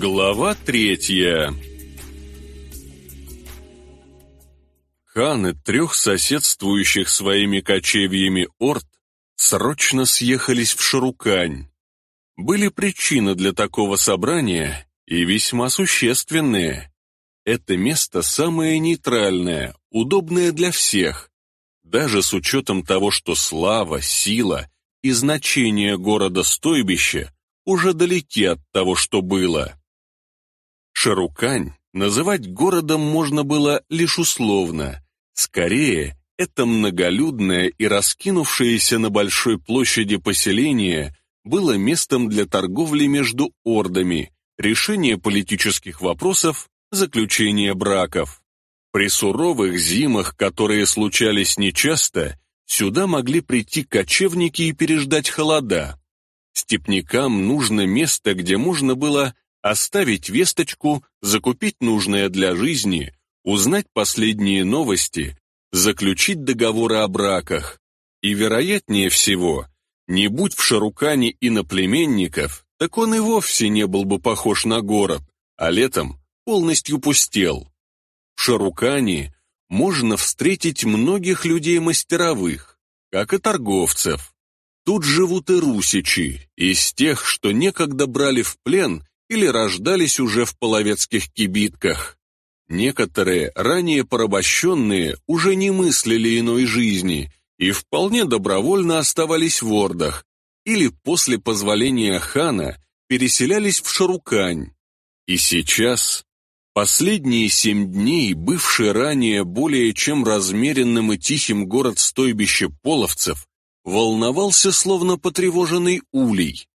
Глава третья Ханы трех соседствующих своими кочевьями орд срочно съехались в Шарукань. Были причины для такого собрания и весьма существенные. Это место самое нейтральное, удобное для всех, даже с учетом того, что слава, сила и значение города-стойбища уже далеки от того, что было. Шарукань называть городом можно было лишь условно. Скорее, это многолюдное и раскинувшееся на большой площади поселение было местом для торговли между ордами, решения политических вопросов, заключения браков. При суровых зимах, которые случались нечасто, сюда могли прийти кочевники и переждать холода. Степнякам нужно место, где можно было оставить весточку, закупить нужное для жизни, узнать последние новости, заключить договоры о браках. И, вероятнее всего, не будь в Шарукане иноплеменников, так он и вовсе не был бы похож на город, а летом полностью пустел. В Шарукане можно встретить многих людей мастеровых, как и торговцев. Тут живут и русичи, из тех, что некогда брали в плен или рождались уже в половецких кибитках. Некоторые, ранее порабощенные, уже не мыслили иной жизни и вполне добровольно оставались в ордах или после позволения хана переселялись в Шарукань. И сейчас, последние семь дней, бывший ранее более чем размеренным и тихим город-стойбище половцев, волновался, словно потревоженный улей.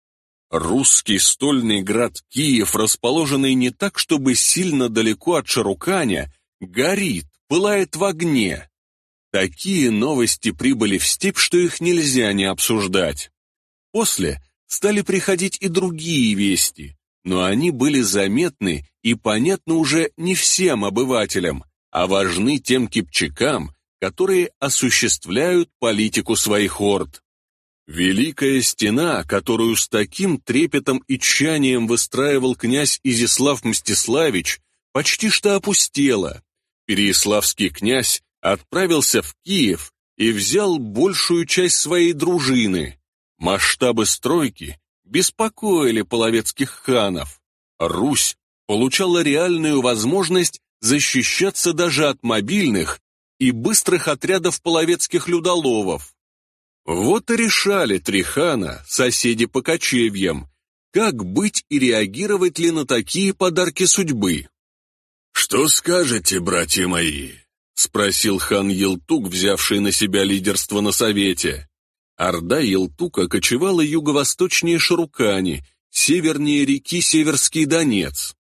Русский стольный град Киев, расположенный не так, чтобы сильно далеко от Шаруканя, горит, пылает в огне. Такие новости прибыли в степь, что их нельзя не обсуждать. После стали приходить и другие вести, но они были заметны и понятны уже не всем обывателям, а важны тем кипчакам, которые осуществляют политику своих орд. Великая стена, которую с таким трепетом и тщанием выстраивал князь Изяслав Мстиславич, почти что опустела. Переяславский князь отправился в Киев и взял большую часть своей дружины. Масштабы стройки беспокоили половецких ханов. Русь получала реальную возможность защищаться даже от мобильных и быстрых отрядов половецких людоловов. Вот и решали три хана, соседи по кочевьям, как быть и реагировать ли на такие подарки судьбы. «Что скажете, братья мои?» — спросил хан Елтук, взявший на себя лидерство на совете. Орда Елтука кочевала юго-восточнее Шарукани, севернее реки Северский Донец.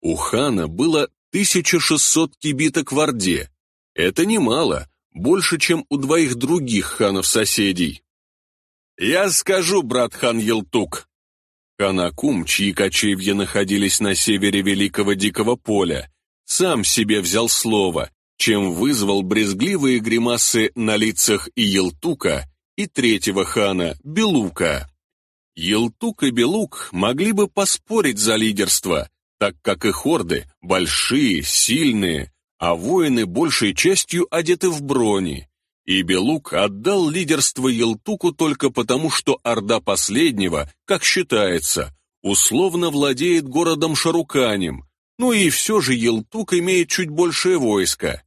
У хана было 1600 кибиток в Орде, это немало, больше, чем у двоих других ханов-соседей. «Я скажу, брат хан Елтук!» Хан Акум, чьи кочевья находились на севере Великого Дикого Поля, сам себе взял слово, чем вызвал брезгливые гримасы на лицах и Елтука, и третьего хана, Белука. Елтук и Белук могли бы поспорить за лидерство, так как их орды большие, сильные, а воины большей частью одеты в брони. И Белук отдал лидерство Елтуку только потому, что Орда последнего, как считается, условно владеет городом Шаруканем, ну и все же Елтук имеет чуть большее войско.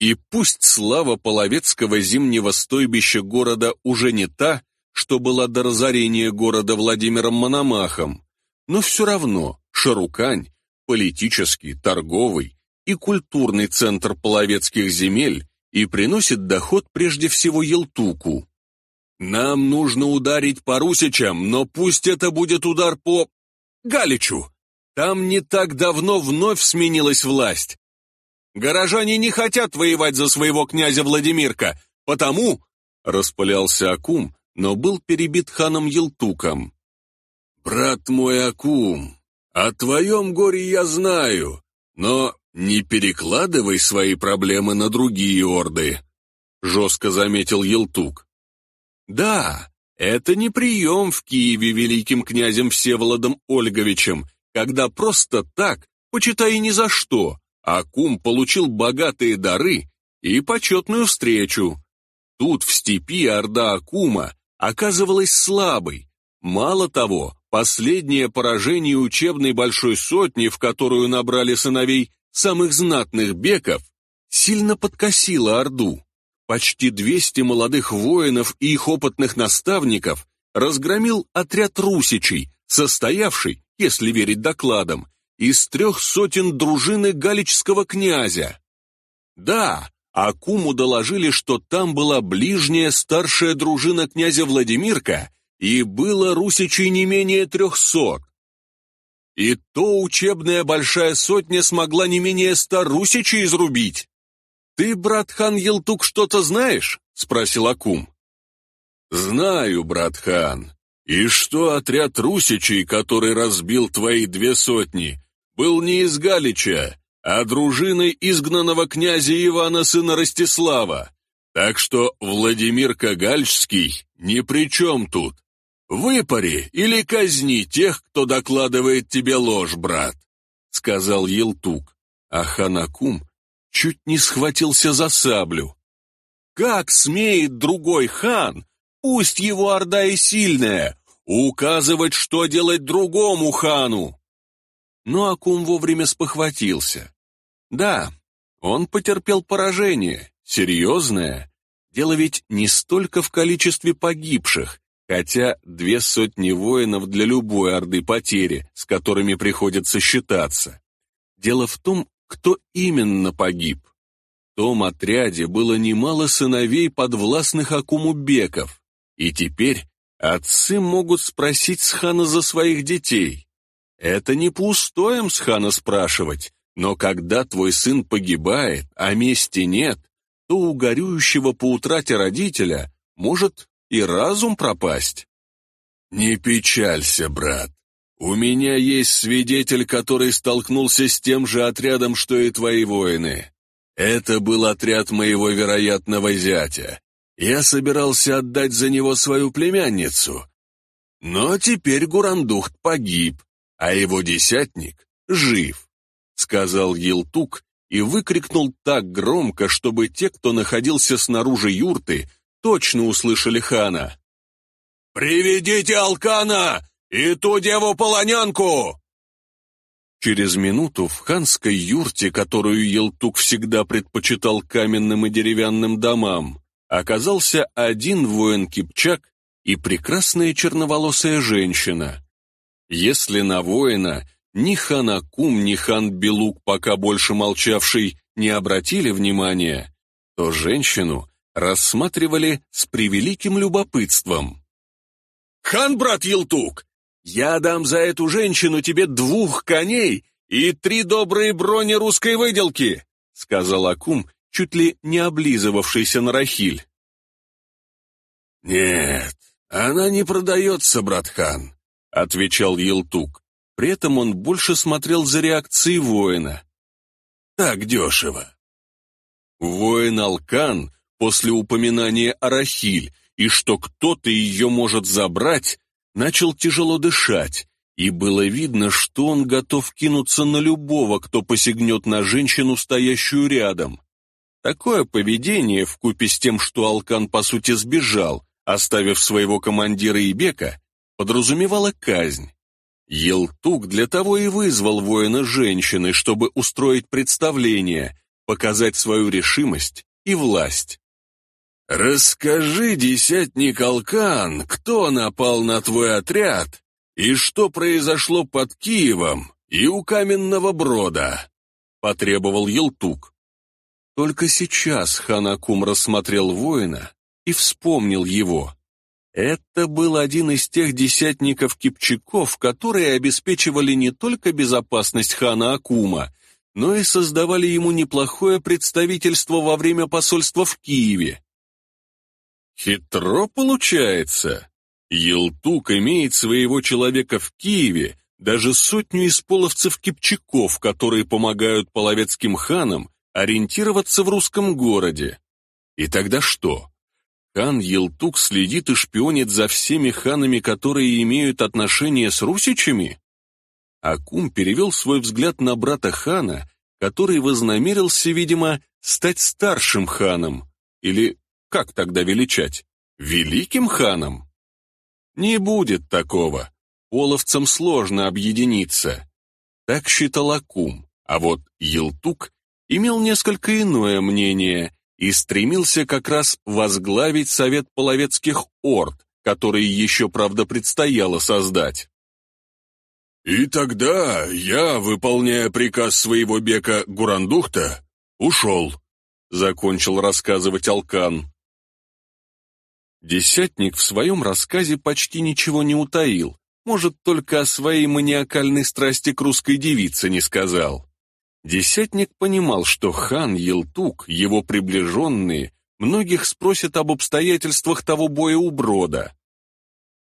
И пусть слава половецкого зимнего стойбища города уже не та, что была до разорения города Владимиром Мономахом, но все равно Шарукань, политический, торговый, и культурный центр половецких земель и приносит доход прежде всего Елтуку. Нам нужно ударить по русичам, но пусть это будет удар по... Галичу. Там не так давно вновь сменилась власть. Горожане не хотят воевать за своего князя Владимирка, потому... Распылялся Акум, но был перебит ханом Елтуком. «Брат мой Акум, о твоем горе я знаю, но «Не перекладывай свои проблемы на другие орды», — жестко заметил Елтук. «Да, это не прием в Киеве великим князем Всеволодом Ольговичем когда просто так, почитай ни за что, Акум получил богатые дары и почетную встречу. Тут в степи орда Акума оказывалась слабой. Мало того, последнее поражение учебной большой сотни, в которую набрали сыновей самых знатных беков, сильно подкосило Орду. Почти 200 молодых воинов и их опытных наставников разгромил отряд русичей, состоявший, если верить докладам, из трех сотен дружины галичского князя. Да, Акуму доложили, что там была ближняя старшая дружина князя Владимирка, и было русичей не менее трехсот. И то учебная большая сотня смогла не менее ста русичей изрубить. «Ты, брат хан Елтук, что-то знаешь?» — спросил Акум. «Знаю, брат хан. И что отряд русичей, который разбил твои две сотни, был не из Галича, а дружиной изгнанного князя Ивана сына Ростислава. Так что Владимир Кагальский ни при чем тут. Выпари или казни тех, кто докладывает тебе ложь, брат», — сказал Елтук, а Ханакум чуть не схватился за саблю. «Как смеет другой хан, пусть его орда и сильная, указывать, что делать другому хану?» Но Акум вовремя спохватился. Да, он потерпел поражение, серьезное. Дело ведь не столько в количестве погибших, хотя две сотни воинов для любой орды потери, с которыми приходится считаться. Дело в том, кто именно погиб. В том отряде было немало сыновей подвластных Акуму беков, и теперь отцы могут спросить с хана за своих детей. Это не пустоем с хана спрашивать, но когда твой сын погибает, а мести нет, то у горюющего по утрате родителя может и разум пропасть. Не печалься, брат. У меня есть свидетель, который столкнулся с тем же отрядом, что и твои воины. Это был отряд моего вероятного зятя. Я собирался отдать за него свою племянницу. Но теперь Гурандухт погиб, а его десятник жив», — сказал Елтук и выкрикнул так громко, чтобы те, кто находился снаружи юрты, точно услышали хана. «Приведите Алкана и ту деву-полонянку!» Через минуту в ханской юрте, которую Елтук всегда предпочитал каменным и деревянным домам, оказался один воин-кипчак и прекрасная черноволосая женщина. Если на воина ни хан Акум, ни хан Белук, пока больше молчавший, не обратили внимания, то женщину рассматривали с превеликим любопытством. «Хан, брат Елтук, я дам за эту женщину тебе двух коней и три добрые брони русской выделки», сказал Акум, чуть ли не облизывавшийся на Рахиль. «Нет, она не продается, брат хан отвечал Елтук. При этом он больше смотрел за реакцией воина. Так дешево. Воин Алкан после упоминания о и что кто-то ее может забрать, начал тяжело дышать, и было видно, что он готов кинуться на любого, кто посягнет на женщину, стоящую рядом. Такое поведение, вкупе с тем, что Алкан по сути сбежал, оставив своего командира Ибека, подразумевала казнь. Елтук для того и вызвал воина женщины, чтобы устроить представление, показать свою решимость и власть. «Расскажи, десятник Алкан, кто напал на твой отряд и что произошло под Киевом и у Каменного Брода?» — потребовал Елтук. Только сейчас Ханакум рассмотрел воина и вспомнил его. Это был один из тех десятников-кипчаков, которые обеспечивали не только безопасность хана Акума, но и создавали ему неплохое представительство во время посольства в Киеве. Хитро получается. Елтук имеет своего человека в Киеве, даже сотню исполовцев-кипчаков, которые помогают половецким ханам ориентироваться в русском городе. И тогда что? Хан Елтук следит и шпионит за всеми ханами, которые имеют отношение с русичами? Акум перевел свой взгляд на брата хана, который вознамерился, видимо, стать старшим ханом. Или как тогда величать? Великим ханом? Не будет такого. Половцам сложно объединиться. Так считал Акум, а вот Елтук имел несколько иное мнение и стремился как раз возглавить совет половецких орд, который еще, правда, предстояло создать. «И тогда я, выполняя приказ своего бека Гурандухта, ушел», — закончил рассказывать Алкан. Десятник в своем рассказе почти ничего не утаил, может, только о своей маниакальной страсти к русской девице не сказал. Десятник понимал, что хан Елтук, его приближенные, многих спросят об обстоятельствах того боя у Брода.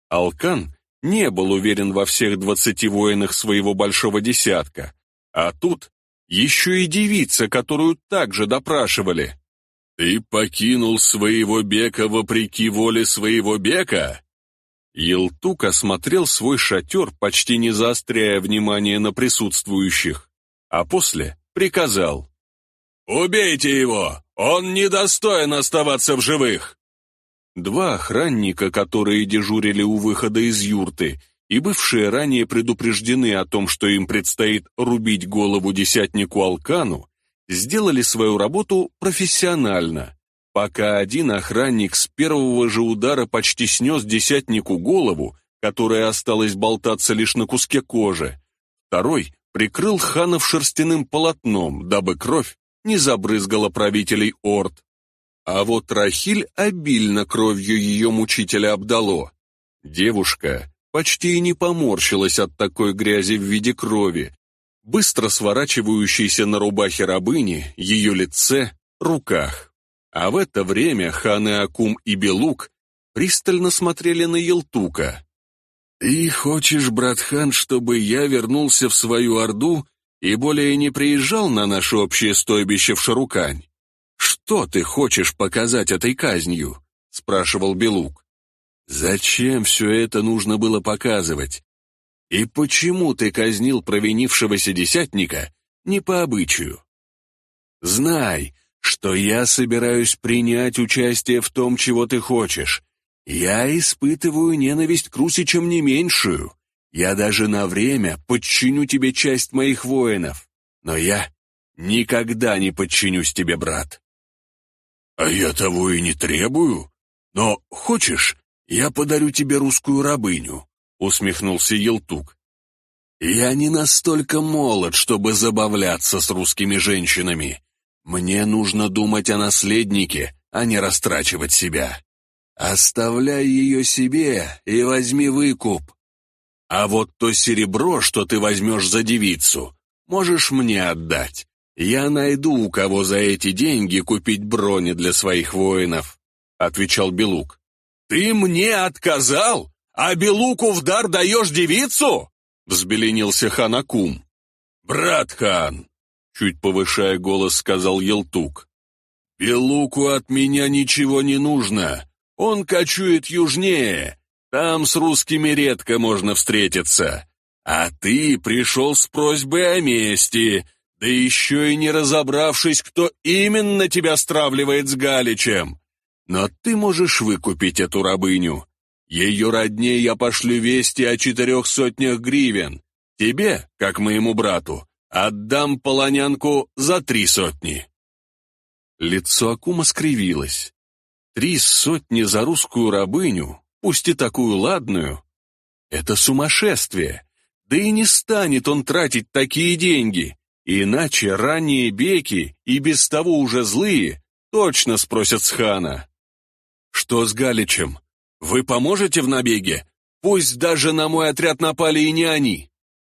Алкан не был уверен во всех двадцати воинах своего большого десятка, а тут еще и девица, которую также допрашивали. «Ты покинул своего бека вопреки воле своего бека?» Елтук осмотрел свой шатер, почти не заостряя внимание на присутствующих, а после приказал. «Убейте его! Он недостоин оставаться в живых!» Два охранника, которые дежурили у выхода из юрты, и бывшие ранее предупреждены о том, что им предстоит рубить голову десятнику Алкану, сделали свою работу профессионально. Пока один охранник с первого же удара почти снес десятнику голову, которая осталась болтаться лишь на куске кожи, второй прикрыл ханов шерстяным полотном, дабы кровь не забрызгала правителей орд. А вот Рахиль обильно кровью ее мучителя обдало. Девушка почти и не поморщилась от такой грязи в виде крови, быстро сворачивающейся на рубахе рабыни, ее лице, руках. А в это время ханы Акум и Белук пристально смотрели на Елтука. «Ты хочешь, брат хан, чтобы я вернулся в свою Орду и более не приезжал на наше общее стойбище в Шарукань?» «Что ты хочешь показать этой казнью?» — спрашивал Белук. «Зачем все это нужно было показывать? И почему ты казнил провинившегося десятника не по обычаю? Знай, что я собираюсь принять участие в том, чего ты хочешь. Я испытываю ненависть к русичам не меньшую. Я даже на время подчиню тебе часть моих воинов. Но я никогда не подчинюсь тебе, брат. «А я того и не требую. Но хочешь, я подарю тебе русскую рабыню?» — усмехнулся Елтук. «Я не настолько молод, чтобы забавляться с русскими женщинами. Мне нужно думать о наследнике, а не растрачивать себя. Оставляй ее себе и возьми выкуп. А вот то серебро, что ты возьмешь за девицу, можешь мне отдать. «Я найду, у кого за эти деньги купить брони для своих воинов», — отвечал Белук. «Ты мне отказал? А Белуку в дар даешь девицу?» — взбеленился хан Акум. «Брат хан», — чуть повышая голос, сказал Елтук, «Белуку от меня ничего не нужно. Он кочует южнее, там с русскими редко можно встретиться. А ты пришел с просьбой о мести, да еще и не разобравшись, кто именно тебя стравливает с Галичем. Но ты можешь выкупить эту рабыню. Ее родне я пошлю вести о четырех сотнях гривен. Тебе, как моему брату, отдам полонянку за три сотни». Лицо Акума скривилось. Три сотни за русскую рабыню, пусть и такую ладную, это сумасшествие. Да и не станет он тратить такие деньги. Иначе ранние беки, и без того уже злые, точно спросят с хана. «Что с Галичем? Вы поможете в набеге? Пусть даже на мой отряд напали и не они!»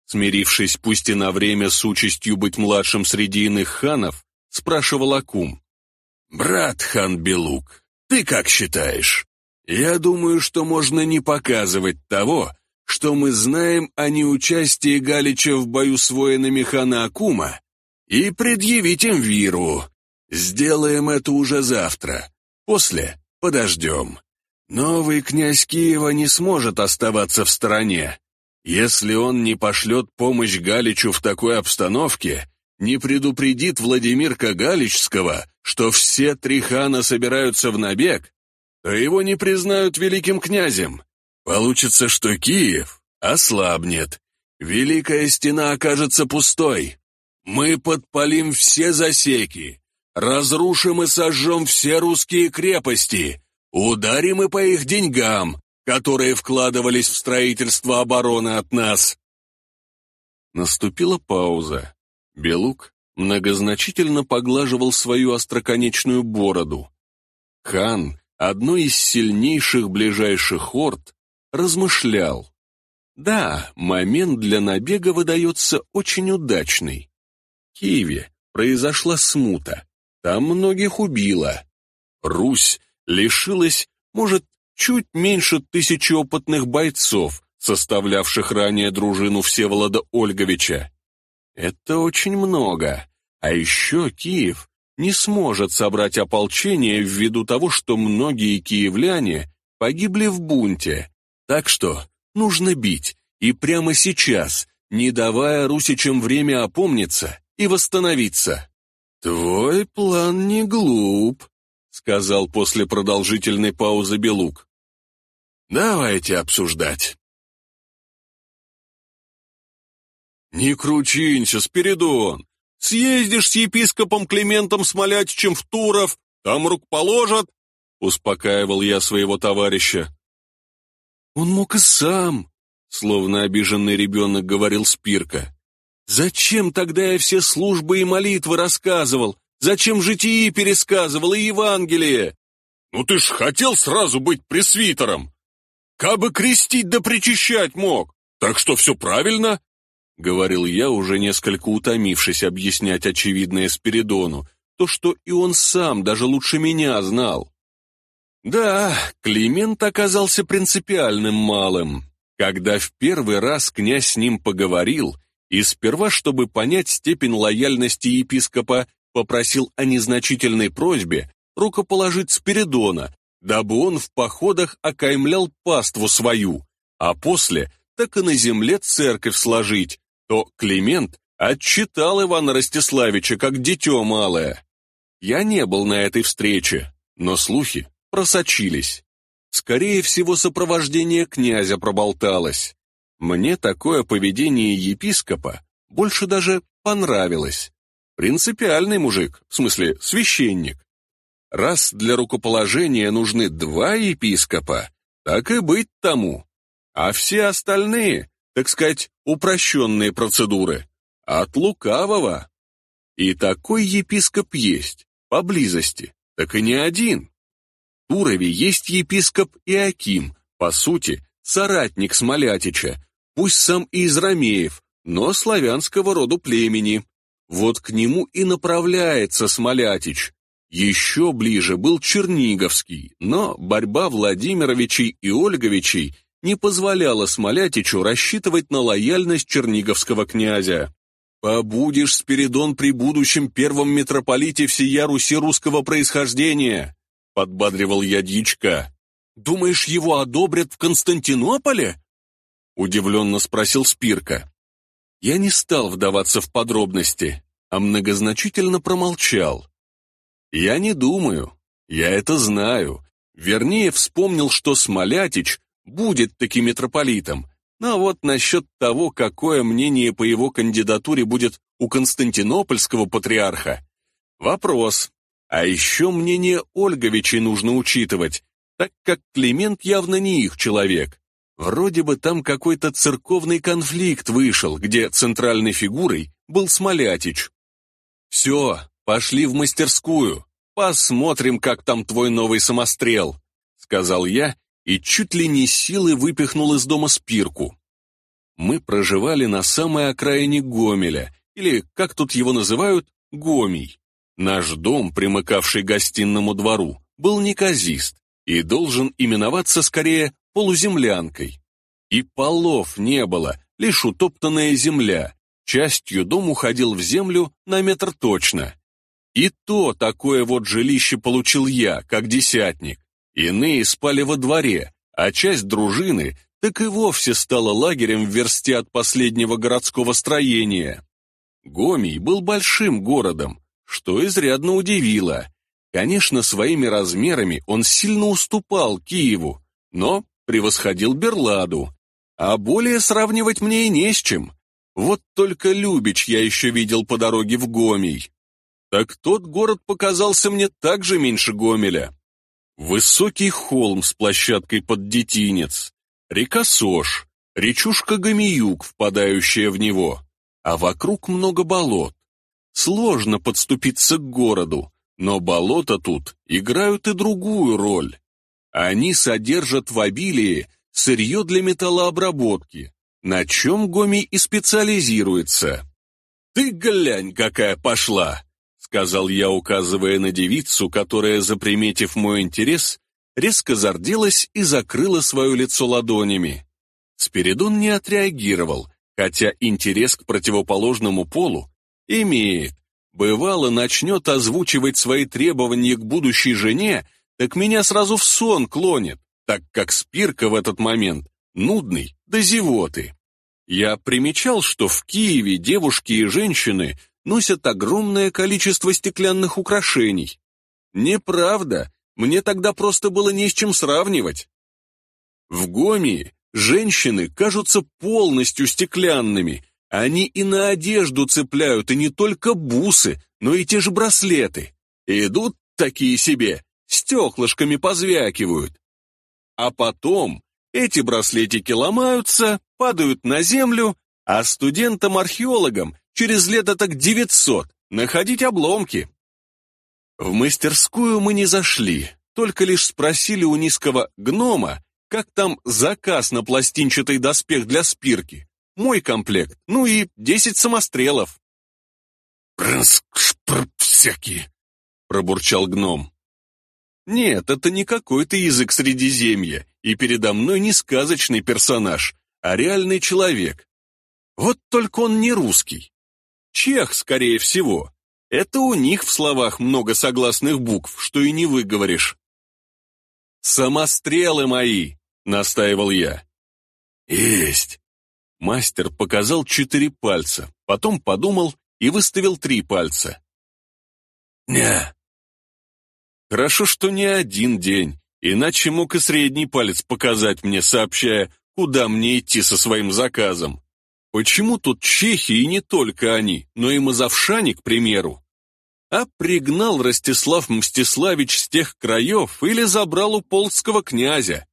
Смирившись пусть и на время с участью быть младшим среди иных ханов, спрашивал Акум. «Брат хан Белук, ты как считаешь? Я думаю, что можно не показывать того, что мы знаем о неучастии Галича в бою с воинами хана Акума, и предъявить им виру. Сделаем это уже завтра. После подождем. Новый князь Киева не сможет оставаться в стороне. Если он не пошлет помощь Галичу в такой обстановке, не предупредит Владимирка Галичского, что все три хана собираются в набег, то его не признают великим князем. Получится, что Киев ослабнет, Великая стена окажется пустой. Мы подпалим все засеки, разрушим и сожжем все русские крепости, ударим и по их деньгам, которые вкладывались в строительство обороны от нас. Наступила пауза. Белук многозначительно поглаживал свою остроконечную бороду. Хан, одной из сильнейших ближайших орд, размышлял. Да, момент для набега выдается очень удачный. В Киеве произошла смута, там многих убило. Русь лишилась, может, чуть меньше тысячи опытных бойцов, составлявших ранее дружину Всеволода Ольговича. Это очень много. А еще Киев не сможет собрать ополчение ввиду того, что многие киевляне погибли в бунте. Так что нужно бить, и прямо сейчас, не давая русичам время опомниться и восстановиться. «Твой план не глуп», — сказал после продолжительной паузы Белук. «Давайте обсуждать». «Не кручинься, Спиридон! Съездишь с епископом Климентом Смолятичем в Туров, там рук положат!» — успокаивал я своего товарища. «Он мог и сам», — словно обиженный ребенок говорил Спирка. «Зачем тогда я все службы и молитвы рассказывал? Зачем житии пересказывал и Евангелие?» «Ну ты ж хотел сразу быть пресвитером! Кабы крестить да причащать мог, так что все правильно!» — говорил я, уже несколько утомившись объяснять очевидное Спиридону, то, что и он сам даже лучше меня знал. Да, Климент оказался принципиальным малым. Когда в первый раз князь с ним поговорил, и сперва, чтобы понять степень лояльности епископа, попросил о незначительной просьбе рукоположить Спиридона, дабы он в походах окаймлял паству свою, а после так и на земле церковь сложить, то Климент отчитал Ивана Ростиславича как дитё малое. Я не был на этой встрече, но слухи просочились. Скорее всего, сопровождение князя проболталось. Мне такое поведение епископа больше даже понравилось. Принципиальный мужик, в смысле священник. Раз для рукоположения нужны два епископа, так и быть тому. А все остальные, так сказать, упрощенные процедуры, от лукавого. И такой епископ есть, поблизости, так и не один. Турове есть епископ Иаким, по сути, соратник Смолятича, пусть сам и из Ромеев, но славянского роду племени. Вот к нему и направляется Смолятич. Еще ближе был Черниговский, но борьба Владимировичей и Ольговичей не позволяла Смолятичу рассчитывать на лояльность черниговского князя. «Побудешь, Спиридон, при будущем первом митрополите всея Руси русского происхождения!» подбадривал я дичка. «Думаешь, его одобрят в Константинополе?» Удивленно спросил Спирка. Я не стал вдаваться в подробности, а многозначительно промолчал. Я не думаю, я это знаю. Вернее, вспомнил, что Смолятич будет таки митрополитом, но вот насчет того, какое мнение по его кандидатуре будет у константинопольского патриарха, вопрос. А еще мнение Ольговичей нужно учитывать, так как Климент явно не их человек. Вроде бы там какой-то церковный конфликт вышел, где центральной фигурой был Смолятич. «Все, пошли в мастерскую, посмотрим, как там твой новый самострел», сказал я и чуть ли не силой выпихнул из дома спирку. Мы проживали на самой окраине Гомеля, или, как тут его называют, Гомий. Наш дом, примыкавший к гостинному двору, был неказист и должен именоваться скорее полуземлянкой. И полов не было, лишь утоптанная земля. Частью дом уходил в землю на метр точно. И то такое вот жилище получил я, как десятник. Иные спали во дворе, а часть дружины так и вовсе стала лагерем в версте от последнего городского строения. Гомий был большим городом, что изрядно удивило. Конечно, своими размерами он сильно уступал Киеву, но превосходил Берладу. А более сравнивать мне и не с чем. Вот только Любич я еще видел по дороге в Гомий. Так тот город показался мне также меньше Гомеля. Высокий холм с площадкой под детинец, река Сош, речушка Гомиюк, впадающая в него, а вокруг много болот. Сложно подступиться к городу, но болота тут играют и другую роль. Они содержат в обилии сырье для металлообработки, на чем Гоми и специализируется. «Ты глянь, какая пошла!» сказал я, указывая на девицу, которая, заприметив мой интерес, резко зарделась и закрыла свое лицо ладонями. Спиридон не отреагировал, хотя интерес к противоположному полу имеет. Бывало, начнет озвучивать свои требования к будущей жене, так меня сразу в сон клонит, так как Спирка в этот момент нудный до зевоты. Я примечал, что в Киеве девушки и женщины носят огромное количество стеклянных украшений. Неправда, мне тогда просто было не с чем сравнивать. В Гомии женщины кажутся полностью стеклянными, они и на одежду цепляют, и не только бусы, но и те же браслеты. Идут такие себе, стеклышками позвякивают. А потом эти браслетики ломаются, падают на землю, а студентам-археологам через лето так девятьсот, находить обломки. В мастерскую мы не зашли, только лишь спросили у низкого гнома, как там заказ на пластинчатый доспех для спирки, мой комплект, ну и десять самострелов. «Прнск-шпрп всякие», — пробурчал гном. Нет, это не какой-то язык Средиземья, и передо мной не сказочный персонаж, а реальный человек. Вот только он не русский. Чех, скорее всего. Это у них в словах много согласных букв, что и не выговоришь. «Самострелы мои!» — настаивал я. «Есть!» Мастер показал четыре пальца, потом подумал и выставил три пальца. «Не!» Хорошо, что не один день, иначе мог и средний палец показать мне, сообщая, куда мне идти со своим заказом. Почему тут чехи и не только они, но и мазовшане, к примеру? А пригнал Ростислав Мстиславич с тех краев или забрал у полского князя?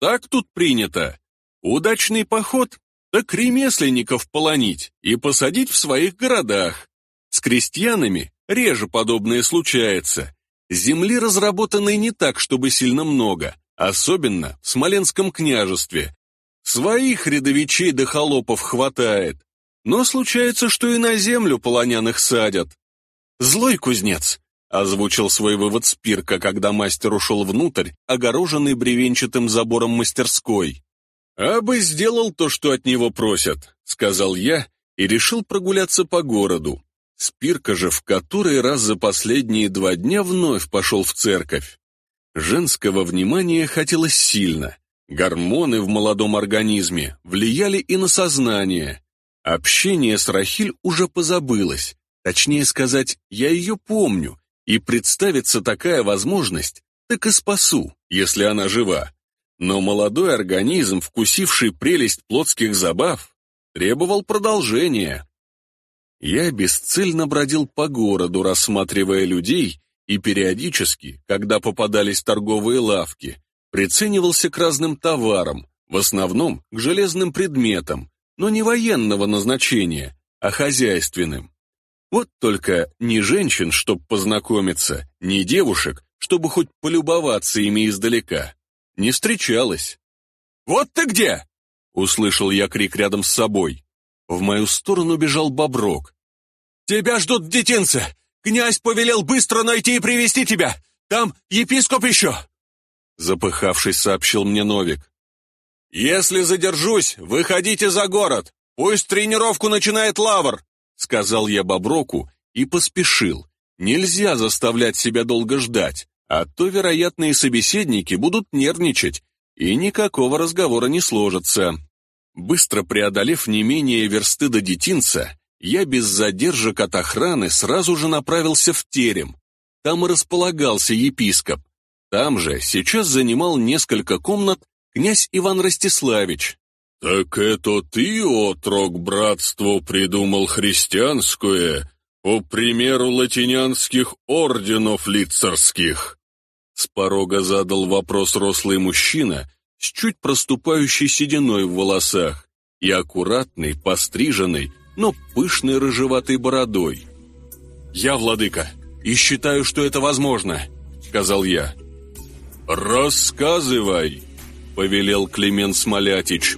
Так тут принято. Удачный поход, так ремесленников полонить и посадить в своих городах. С крестьянами реже подобное случается. Земли разработанной не так, чтобы сильно много, особенно в Смоленском княжестве, Своих рядовичей до холопов хватает, но случается, что и на землю полоняных садят. «Злой кузнец», — озвучил свой вывод Спирка, когда мастер ушел внутрь, огороженный бревенчатым забором мастерской. «А бы сделал то, что от него просят», — сказал я и решил прогуляться по городу. Спирка же в который раз за последние два дня вновь пошел в церковь. Женского внимания хотелось сильно, Гормоны в молодом организме влияли и на сознание. Общение с Рахиль уже позабылось. Точнее сказать, я ее помню, и представится такая возможность, так и спасу, если она жива. Но молодой организм, вкусивший прелесть плотских забав, требовал продолжения. Я бесцельно бродил по городу, рассматривая людей, и периодически, когда попадались торговые лавки, приценивался к разным товарам, в основном к железным предметам, но не военного назначения, а хозяйственным. Вот только ни женщин, чтобы познакомиться, ни девушек, чтобы хоть полюбоваться ими издалека, не встречалось. «Вот ты где!» — услышал я крик рядом с собой. В мою сторону бежал Боброк. «Тебя ждут в детинце! Князь повелел быстро найти и привести тебя! Там епископ еще!» Запыхавшись, сообщил мне Новик. «Если задержусь, выходите за город. Пусть тренировку начинает Лавр», сказал я Боброку и поспешил. Нельзя заставлять себя долго ждать, а то вероятные собеседники будут нервничать, и никакого разговора не сложится. Быстро преодолев не менее версты до детинца, я без задержек от охраны сразу же направился в терем. Там и располагался епископ. Там же сейчас занимал несколько комнат князь Иван Ростиславич. «Так это ты, отрок братству, придумал христианское, по примеру латинянских орденов лицарских?» С порога задал вопрос рослый мужчина с чуть проступающей сединой в волосах и аккуратной, постриженной, но пышной рыжеватой бородой. «Я владыка, и считаю, что это возможно», — сказал я. «Рассказывай», — повелел Климент Смолятич.